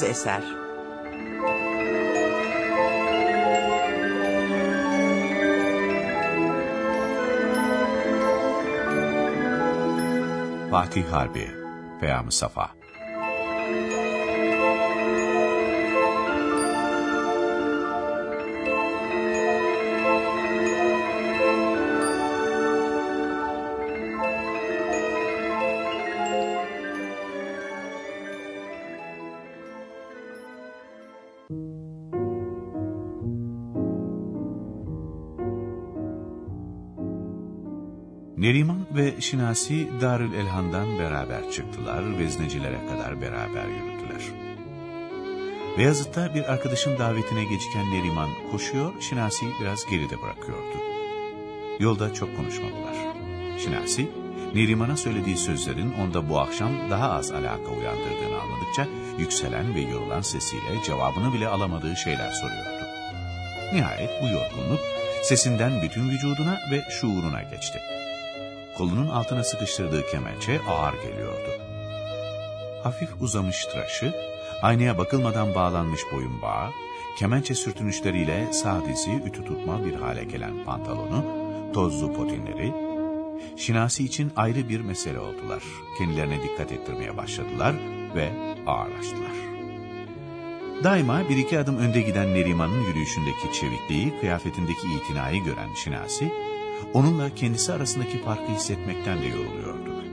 Bağımsız eser. Fatih Harbi, Peyam-ı Safa. Neriman ve Şinasi Darül Elhan'dan beraber çıktılar, veznecilere kadar beraber yürüdüler. Beyazıt'ta bir arkadaşın davetine geciken Neriman koşuyor, Şinasi'yi biraz geride bırakıyordu. Yolda çok konuşmadılar. Şinasi, Neriman'a söylediği sözlerin onda bu akşam daha az alaka uyandırdığını anladıkça yükselen ve yorulan sesiyle cevabını bile alamadığı şeyler soruyordu. Nihayet bu yorgunluk sesinden bütün vücuduna ve şuuruna geçti kolunun altına sıkıştırdığı kemençe ağır geliyordu. Hafif uzamış tıraşı, aynaya bakılmadan bağlanmış boyun bağı, kemençe sürtünüşleriyle sağ dizi ütü tutma bir hale gelen pantolonu, tozlu potinleri, Şinasi için ayrı bir mesele oldular. Kendilerine dikkat ettirmeye başladılar ve ağırlaştılar. Daima bir iki adım önde giden Neriman'ın yürüyüşündeki çevikliği, kıyafetindeki itinayı gören Şinasi, Onunla kendisi arasındaki farkı hissetmekten de yoruluyordu.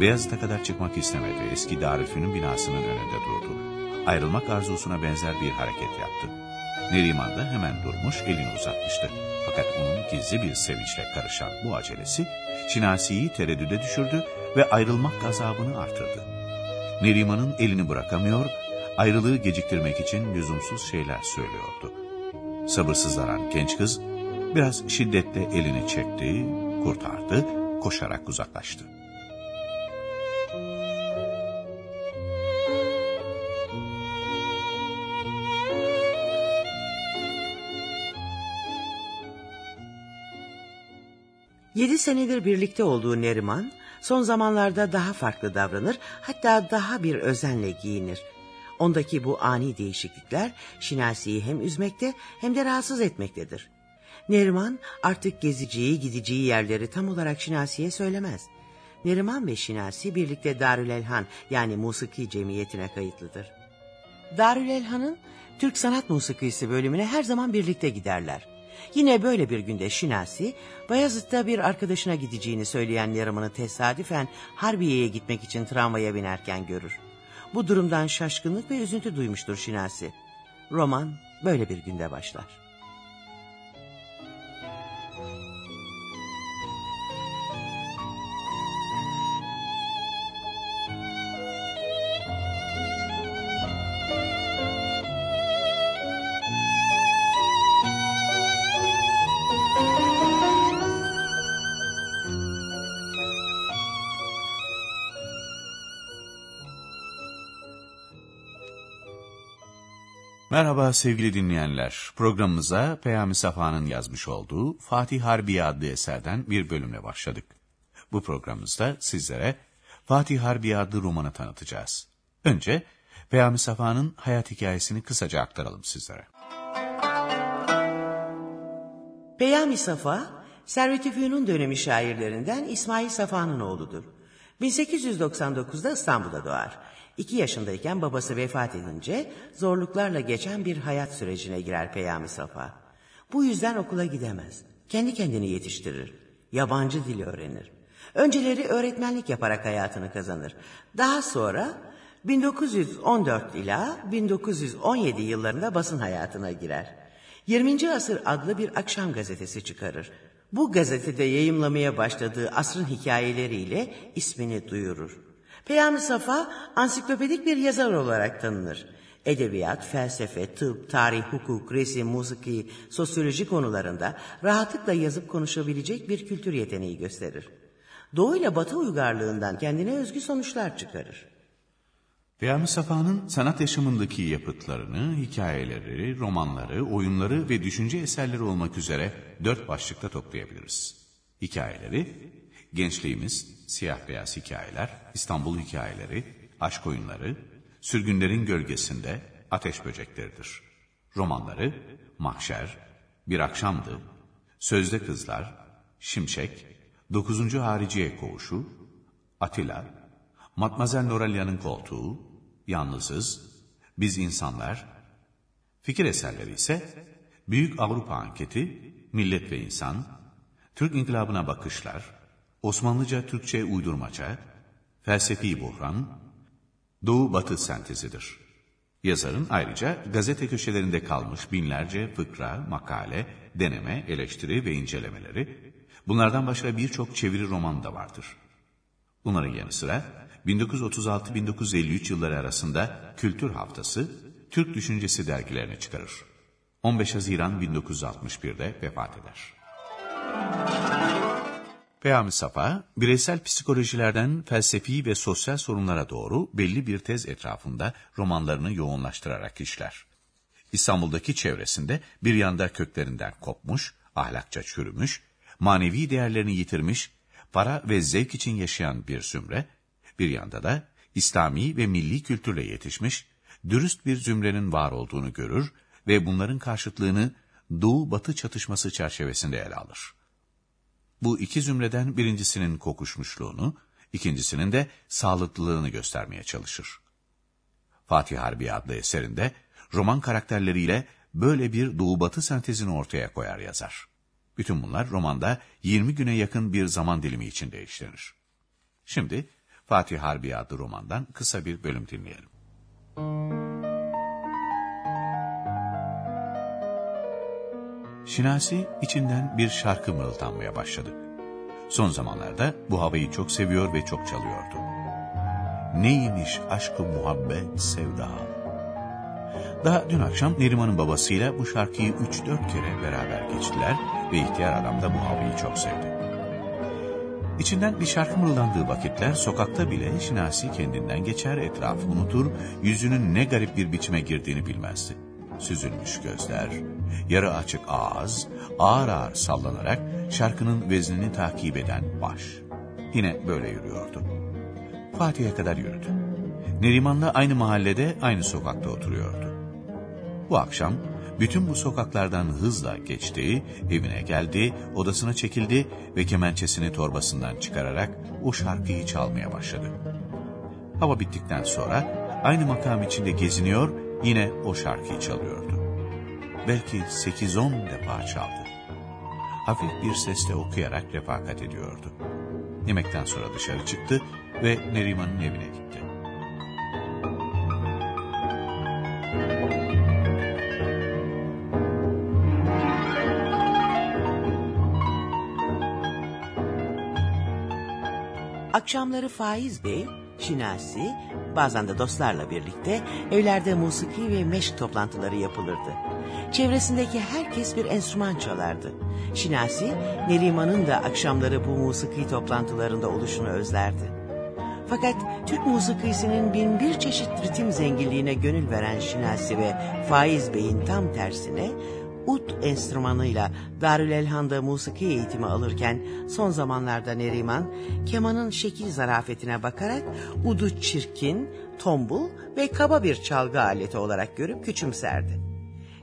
Beyazıt'a kadar çıkmak istemedi. Eski Darülfünun binasının önünde durdu. Ayrılmak arzusuna benzer bir hareket yaptı. Neriman da hemen durmuş, elini uzatmıştı. Fakat onun gizli bir sevinçle karışan bu acelesi, Şinasi'yi tereddüde düşürdü ve ayrılmak gazabını artırdı. Neriman'ın elini bırakamıyor, ayrılığı geciktirmek için lüzumsuz şeyler söylüyordu. Sabırsızlanan genç kız, Biraz şiddetle elini çekti, kurtardı, koşarak uzaklaştı. Yedi senedir birlikte olduğu Neriman, son zamanlarda daha farklı davranır, hatta daha bir özenle giyinir. Ondaki bu ani değişiklikler Şinasi'yi hem üzmekte hem de rahatsız etmektedir. Neriman artık gezeceği gideceği yerleri tam olarak Şinasi'ye söylemez. Neriman ve Şinasi birlikte Darülelhan yani musiki cemiyetine kayıtlıdır. Darülelhan'ın Türk Sanat Musikisi bölümüne her zaman birlikte giderler. Yine böyle bir günde Şinasi, Bayazıt'ta bir arkadaşına gideceğini söyleyen Neriman'ı tesadüfen Harbiye'ye gitmek için tramvaya binerken görür. Bu durumdan şaşkınlık ve üzüntü duymuştur Şinasi. Roman böyle bir günde başlar. Merhaba sevgili dinleyenler. Programımıza Peyami Safa'nın yazmış olduğu Fatih Harbiye adlı eserden bir bölümle başladık. Bu programımızda sizlere Fatih Harbiye adlı romanı tanıtacağız. Önce Peyami Safa'nın hayat hikayesini kısaca aktaralım sizlere. Peyami Safa, Servet-i dönemi şairlerinden İsmail Safa'nın oğludur. 1899'da İstanbul'da doğar. İki yaşındayken babası vefat edince zorluklarla geçen bir hayat sürecine girer Peyami Safa. Bu yüzden okula gidemez. Kendi kendini yetiştirir. Yabancı dil öğrenir. Önceleri öğretmenlik yaparak hayatını kazanır. Daha sonra 1914 ila 1917 yıllarında basın hayatına girer. 20. Asır adlı bir akşam gazetesi çıkarır. Bu gazetede yayımlamaya başladığı asrın hikayeleriyle ismini duyurur. Peyami Safa ansiklopedik bir yazar olarak tanınır. Edebiyat, felsefe, tıp, tarih, hukuk, resim, musiki, sosyoloji konularında rahatlıkla yazıp konuşabilecek bir kültür yeteneği gösterir. Doğu ile Batı uygarlığından kendine özgü sonuçlar çıkarır. Peyami Safa'nın sanat yaşamındaki yapıtlarını, hikayeleri, romanları, oyunları ve düşünce eserleri olmak üzere dört başlıkta toplayabiliriz. Hikayeleri, gençliğimiz, siyah beyaz hikayeler, İstanbul hikayeleri, aşk oyunları, Sürgünlerin Gölgesinde, Ateş Böcekleridir. Romanları Mahşer, Bir Akşamdı, Sözde Kızlar, Şimşek, 9. Hariciye Koğuşu, Atilla, Matmazel Noralya'nın Koltuğu, Yalnızız, Biz İnsanlar, fikir eserleri ise Büyük Avrupa Anketi, Millet ve İnsan, Türk İnkılabına Bakışlar, Osmanlıca Türkçe Uydurmaca, Felsefi Buhran, Doğu-Batı sentezidir. Yazarın ayrıca gazete köşelerinde kalmış binlerce fıkra, makale, deneme, eleştiri ve incelemeleri, bunlardan başka birçok çeviri roman da vardır. Bunların yanı sıra 1936-1953 yılları arasında Kültür Haftası, Türk Düşüncesi dergilerini çıkarır. 15 Haziran 1961'de vefat eder. Peyami Safa, bireysel psikolojilerden felsefi ve sosyal sorunlara doğru belli bir tez etrafında romanlarını yoğunlaştırarak işler. İstanbul'daki çevresinde bir yanda köklerinden kopmuş, ahlakça çürümüş, manevi değerlerini yitirmiş, para ve zevk için yaşayan bir zümre, bir yanda da İslami ve milli kültürle yetişmiş, dürüst bir zümrenin var olduğunu görür ve bunların karşıtlığını Doğu-Batı çatışması çerçevesinde ele alır. Bu iki zümreden birincisinin kokuşmuşluğunu, ikincisinin de sağlıklılığını göstermeye çalışır. Fatih Harbi adlı eserinde roman karakterleriyle böyle bir doğu-batı sentezini ortaya koyar yazar. Bütün bunlar romanda 20 güne yakın bir zaman dilimi içinde işlenir. Şimdi Fatih Harbi adlı romandan kısa bir bölüm dinleyelim. Şinasi içinden bir şarkı mırıldanmaya başladı. Son zamanlarda bu havayı çok seviyor ve çok çalıyordu. Neymiş aşkı muhabbet sevda. Daha dün akşam Neriman'ın babasıyla bu şarkıyı üç dört kere beraber geçtiler ve ihtiyar adam da bu havayı çok sevdi. İçinden bir şarkı mırıldandığı vakitler sokakta bile Şinasi kendinden geçer etrafı unutur, yüzünün ne garip bir biçime girdiğini bilmezdi. Süzülmüş gözler, yarı açık ağız, ağır ağır sallanarak şarkının veznini takip eden baş. Yine böyle yürüyordu. Fatih'e kadar yürüdü. Neriman'la aynı mahallede, aynı sokakta oturuyordu. Bu akşam bütün bu sokaklardan hızla geçti, evine geldi, odasına çekildi ve kemençesini torbasından çıkararak o şarkıyı çalmaya başladı. Hava bittikten sonra aynı makam içinde geziniyor, yine o şarkıyı çalıyordu. Belki 8-10 defa çaldı. Hafif bir sesle okuyarak refakat ediyordu. Yemekten sonra dışarı çıktı ve Neriman'ın evine gitti. Akşamları Faiz Bey, Şinasi, bazen de dostlarla birlikte evlerde musiki ve meşk toplantıları yapılırdı. Çevresindeki herkes bir enstrüman çalardı. Şinasi, Neriman'ın da akşamları bu musiki toplantılarında oluşunu özlerdi. Fakat Türk musikisinin bin bir çeşit ritim zenginliğine gönül veren Şinasi ve Faiz Bey'in tam tersine ut enstrümanıyla Darül Elhan'da musiki eğitimi alırken son zamanlarda Neriman kemanın şekil zarafetine bakarak udu çirkin, tombul ve kaba bir çalgı aleti olarak görüp küçümserdi.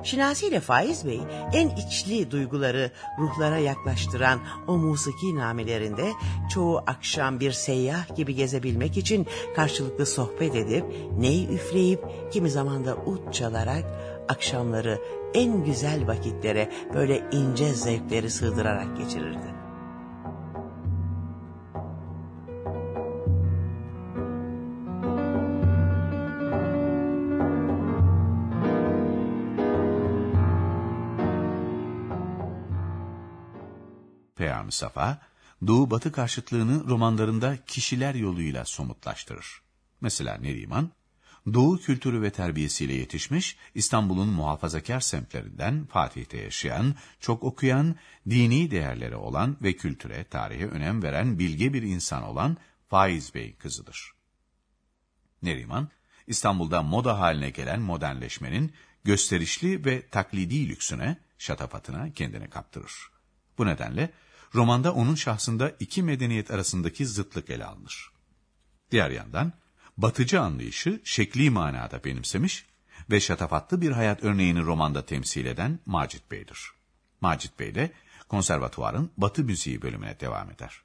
Şinasi ile Faiz Bey en içli duyguları ruhlara yaklaştıran o musiki namelerinde çoğu akşam bir seyyah gibi gezebilmek için karşılıklı sohbet edip ney üfleyip kimi zaman da ut çalarak akşamları en güzel vakitlere böyle ince zevkleri sığdırarak geçirirdi. Peyami Safa, Doğu-Batı karşıtlığını romanlarında kişiler yoluyla somutlaştırır. Mesela Neriman, Doğu kültürü ve terbiyesiyle yetişmiş, İstanbul'un muhafazakar semtlerinden Fatih'te yaşayan, çok okuyan, dini değerleri olan ve kültüre, tarihe önem veren bilge bir insan olan Faiz Bey kızıdır. Neriman, İstanbul'da moda haline gelen modernleşmenin gösterişli ve taklidi lüksüne, şatafatına kendini kaptırır. Bu nedenle romanda onun şahsında iki medeniyet arasındaki zıtlık ele alınır. Diğer yandan, Batıcı anlayışı şekli manada benimsemiş ve şatafatlı bir hayat örneğini romanda temsil eden Macit Bey'dir. Macit Bey de konservatuvarın Batı müziği bölümüne devam eder.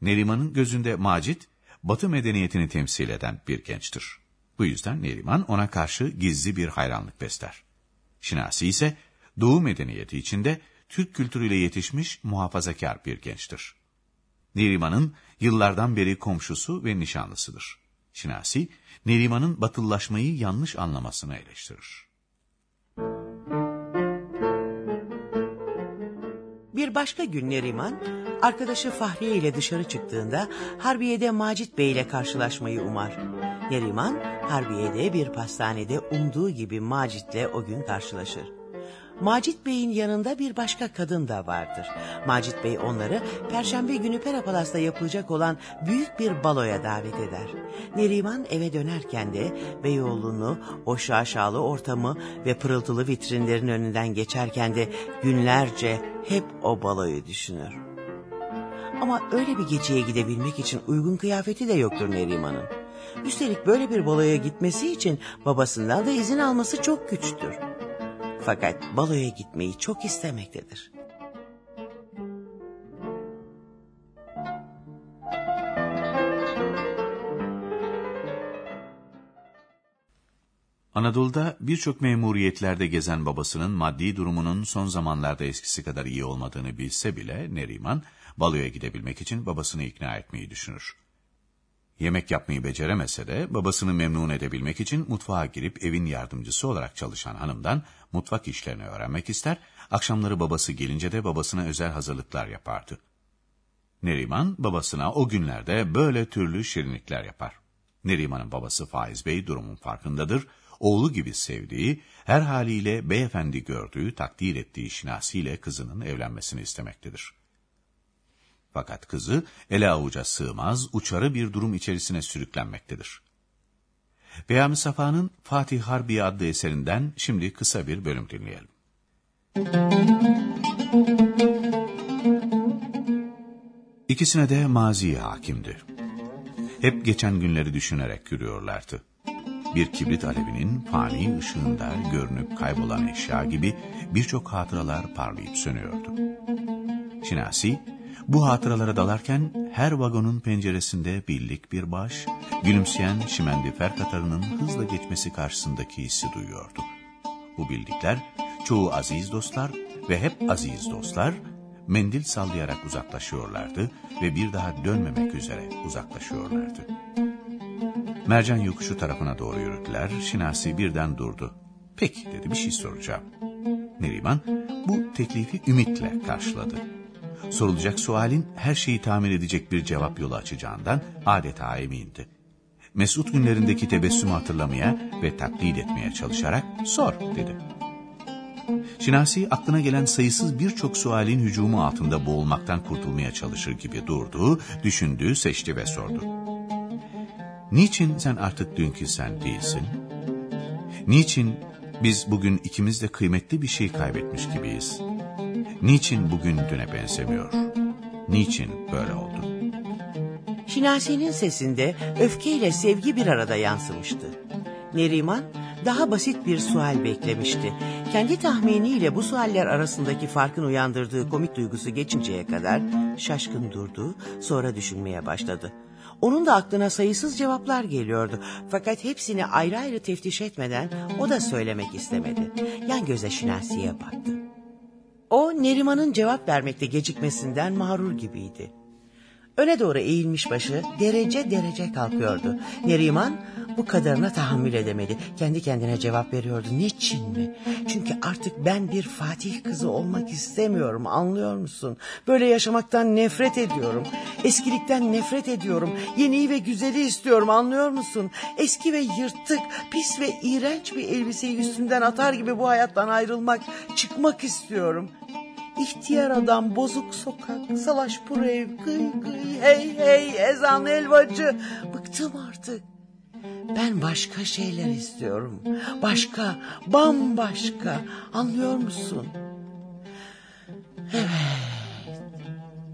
Neriman'ın gözünde Macit, Batı medeniyetini temsil eden bir gençtir. Bu yüzden Neriman ona karşı gizli bir hayranlık besler. Şinasi ise Doğu medeniyeti içinde Türk kültürüyle yetişmiş muhafazakar bir gençtir. Neriman'ın yıllardan beri komşusu ve nişanlısıdır. Şinasi, Neriman'ın batıllaşmayı yanlış anlamasını eleştirir. Bir başka gün Neriman, arkadaşı Fahriye ile dışarı çıktığında Harbiye'de Macit Bey ile karşılaşmayı umar. Neriman, Harbiye'de bir pastanede umduğu gibi Macit'le o gün karşılaşır. Macit Bey'in yanında bir başka kadın da vardır. Macit Bey onları Perşembe günü Pera Palas'ta yapılacak olan büyük bir baloya davet eder. Neriman eve dönerken de Beyoğlu'nu, o şaşalı ortamı ve pırıltılı vitrinlerin önünden geçerken de günlerce hep o baloyu düşünür. Ama öyle bir geceye gidebilmek için uygun kıyafeti de yoktur Neriman'ın. Üstelik böyle bir baloya gitmesi için babasından da izin alması çok güçtür. Fakat baloya gitmeyi çok istemektedir. Anadolu'da birçok memuriyetlerde gezen babasının maddi durumunun son zamanlarda eskisi kadar iyi olmadığını bilse bile Neriman, baloya gidebilmek için babasını ikna etmeyi düşünür. Yemek yapmayı beceremese de babasını memnun edebilmek için mutfağa girip evin yardımcısı olarak çalışan hanımdan mutfak işlerini öğrenmek ister, akşamları babası gelince de babasına özel hazırlıklar yapardı. Neriman babasına o günlerde böyle türlü şirinlikler yapar. Neriman'ın babası Faiz Bey durumun farkındadır, oğlu gibi sevdiği, her haliyle beyefendi gördüğü, takdir ettiği şinasiyle kızının evlenmesini istemektedir. Fakat kızı ele avuca sığmaz, uçarı bir durum içerisine sürüklenmektedir. Peyami Safa'nın Fatih Harbi adlı eserinden şimdi kısa bir bölüm dinleyelim. İkisine de mazi hakimdi. Hep geçen günleri düşünerek yürüyorlardı. Bir kibrit alevinin fani ışığında görünüp kaybolan eşya gibi birçok hatıralar parlayıp sönüyordu. Şinasi, bu hatıralara dalarken her vagonun penceresinde birlik bir baş, gülümseyen şimendifer katarının hızla geçmesi karşısındaki hissi duyuyordu. Bu bildikler çoğu aziz dostlar ve hep aziz dostlar mendil sallayarak uzaklaşıyorlardı ve bir daha dönmemek üzere uzaklaşıyorlardı. Mercan yokuşu tarafına doğru yürüdüler. Şinasi birden durdu. Peki dedi bir şey soracağım. Neriman bu teklifi ümitle karşıladı sorulacak sualin her şeyi tamir edecek bir cevap yolu açacağından adeta emindi. Mesut günlerindeki tebessümü hatırlamaya ve taklit etmeye çalışarak sor dedi. Şinasi aklına gelen sayısız birçok sualin hücumu altında boğulmaktan kurtulmaya çalışır gibi durdu, düşündü, seçti ve sordu. Niçin sen artık dünkü sen değilsin? Niçin biz bugün ikimiz de kıymetli bir şey kaybetmiş gibiyiz?'' Niçin bugün düne benzemiyor? Niçin böyle oldu? Şinasi'nin sesinde öfkeyle sevgi bir arada yansımıştı. Neriman daha basit bir sual beklemişti. Kendi tahminiyle bu sualler arasındaki farkın uyandırdığı komik duygusu geçinceye kadar şaşkın durdu, sonra düşünmeye başladı. Onun da aklına sayısız cevaplar geliyordu. Fakat hepsini ayrı ayrı teftiş etmeden o da söylemek istemedi. Yan göze Şinasi'ye baktı. O Neriman'ın cevap vermekte gecikmesinden mağrur gibiydi. Öne doğru eğilmiş başı derece derece kalkıyordu. Neriman bu kadarına tahammül edemedi. Kendi kendine cevap veriyordu. Niçin mi? Çünkü artık ben bir Fatih kızı olmak istemiyorum anlıyor musun? Böyle yaşamaktan nefret ediyorum. Eskilikten nefret ediyorum. Yeniyi ve güzeli istiyorum anlıyor musun? Eski ve yırtık, pis ve iğrenç bir elbiseyi üstünden atar gibi bu hayattan ayrılmak, çıkmak istiyorum. İhtiyar adam, bozuk sokak, salaş ev, gıy gıy, hey hey, ezan elvacı. Bıktım artık. Ben başka şeyler istiyorum. Başka, bambaşka. Anlıyor musun? Evet.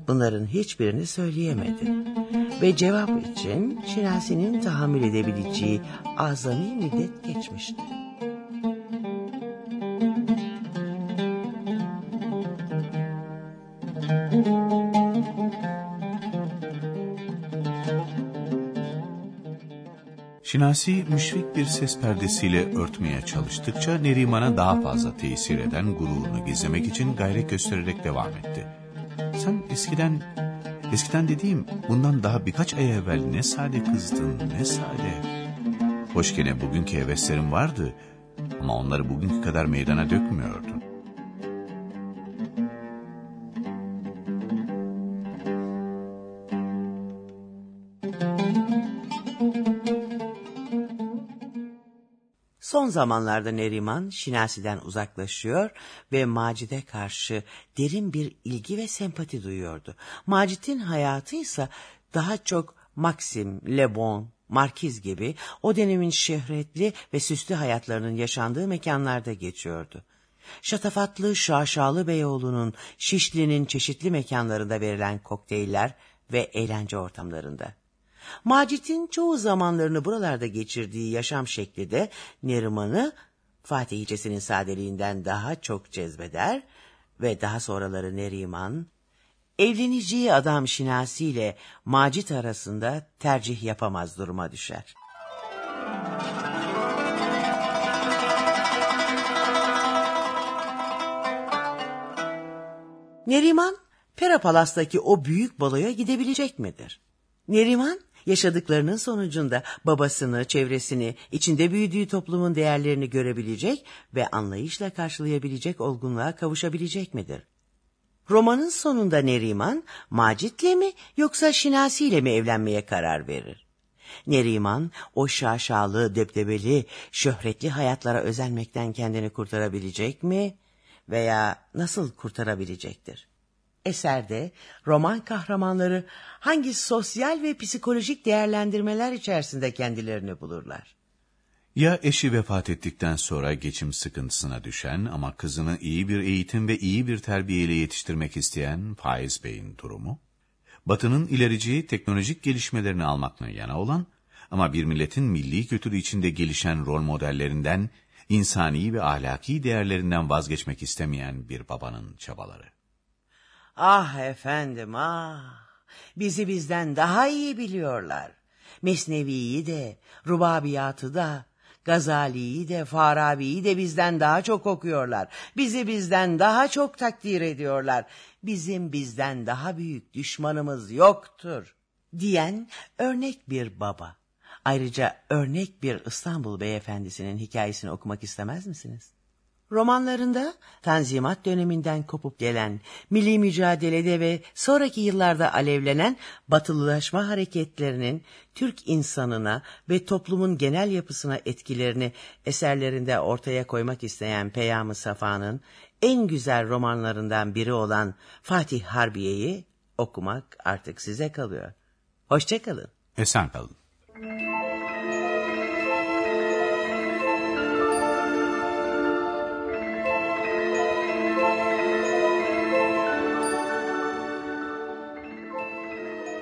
bunların hiçbirini söyleyemedi. Ve cevap için Şinasi'nin tahammül edebileceği azami müddet geçmişti. Şinasi müşfik bir ses perdesiyle örtmeye çalıştıkça Neriman'a daha fazla tesir eden gururunu gizlemek için gayret göstererek devam etti. Sen eskiden, eskiden dediğim bundan daha birkaç ay evvel ne sade kızdın ne sade. Hoş gene bugünkü heveslerin vardı ama onları bugünkü kadar meydana dökmüyordun. Son zamanlarda Neriman Şinasi'den uzaklaşıyor ve Macit'e karşı derin bir ilgi ve sempati duyuyordu. Macit'in hayatı ise daha çok Maxim, Le Bon, Markiz gibi o dönemin şöhretli ve süslü hayatlarının yaşandığı mekanlarda geçiyordu. Şatafatlı Şaşalı Beyoğlu'nun Şişli'nin çeşitli mekanlarında verilen kokteyller ve eğlence ortamlarında. Macit'in çoğu zamanlarını buralarda geçirdiği yaşam şekli de Neriman'ı Fatihicesinin sadeliğinden daha çok cezbeder ve daha sonraları Neriman, evleneceği adam Şinasi ile Macit arasında tercih yapamaz duruma düşer. Neriman, Pera Palas'taki o büyük baloya gidebilecek midir? Neriman, yaşadıklarının sonucunda babasını, çevresini, içinde büyüdüğü toplumun değerlerini görebilecek ve anlayışla karşılayabilecek olgunluğa kavuşabilecek midir? Romanın sonunda Neriman, Macit'le mi yoksa Şinasi ile mi evlenmeye karar verir? Neriman, o şaşalı, debdebeli, şöhretli hayatlara özenmekten kendini kurtarabilecek mi? Veya nasıl kurtarabilecektir? Eserde roman kahramanları hangi sosyal ve psikolojik değerlendirmeler içerisinde kendilerini bulurlar? Ya eşi vefat ettikten sonra geçim sıkıntısına düşen ama kızını iyi bir eğitim ve iyi bir terbiyeyle yetiştirmek isteyen Faiz Bey'in durumu? Batı'nın ilerici teknolojik gelişmelerini almakla yana olan ama bir milletin milli kültürü içinde gelişen rol modellerinden, insani ve ahlaki değerlerinden vazgeçmek istemeyen bir babanın çabaları. Ah efendim ah. Bizi bizden daha iyi biliyorlar. Mesnevi'yi de, Rubabiyatı da, Gazali'yi de, Farabi'yi de bizden daha çok okuyorlar. Bizi bizden daha çok takdir ediyorlar. Bizim bizden daha büyük düşmanımız yoktur. Diyen örnek bir baba. Ayrıca örnek bir İstanbul beyefendisinin hikayesini okumak istemez misiniz? Romanlarında Tanzimat döneminden kopup gelen, milli mücadelede ve sonraki yıllarda alevlenen batılılaşma hareketlerinin Türk insanına ve toplumun genel yapısına etkilerini eserlerinde ortaya koymak isteyen Peyam-ı Safa'nın en güzel romanlarından biri olan Fatih Harbiye'yi okumak artık size kalıyor. Hoşçakalın. Esen kalın.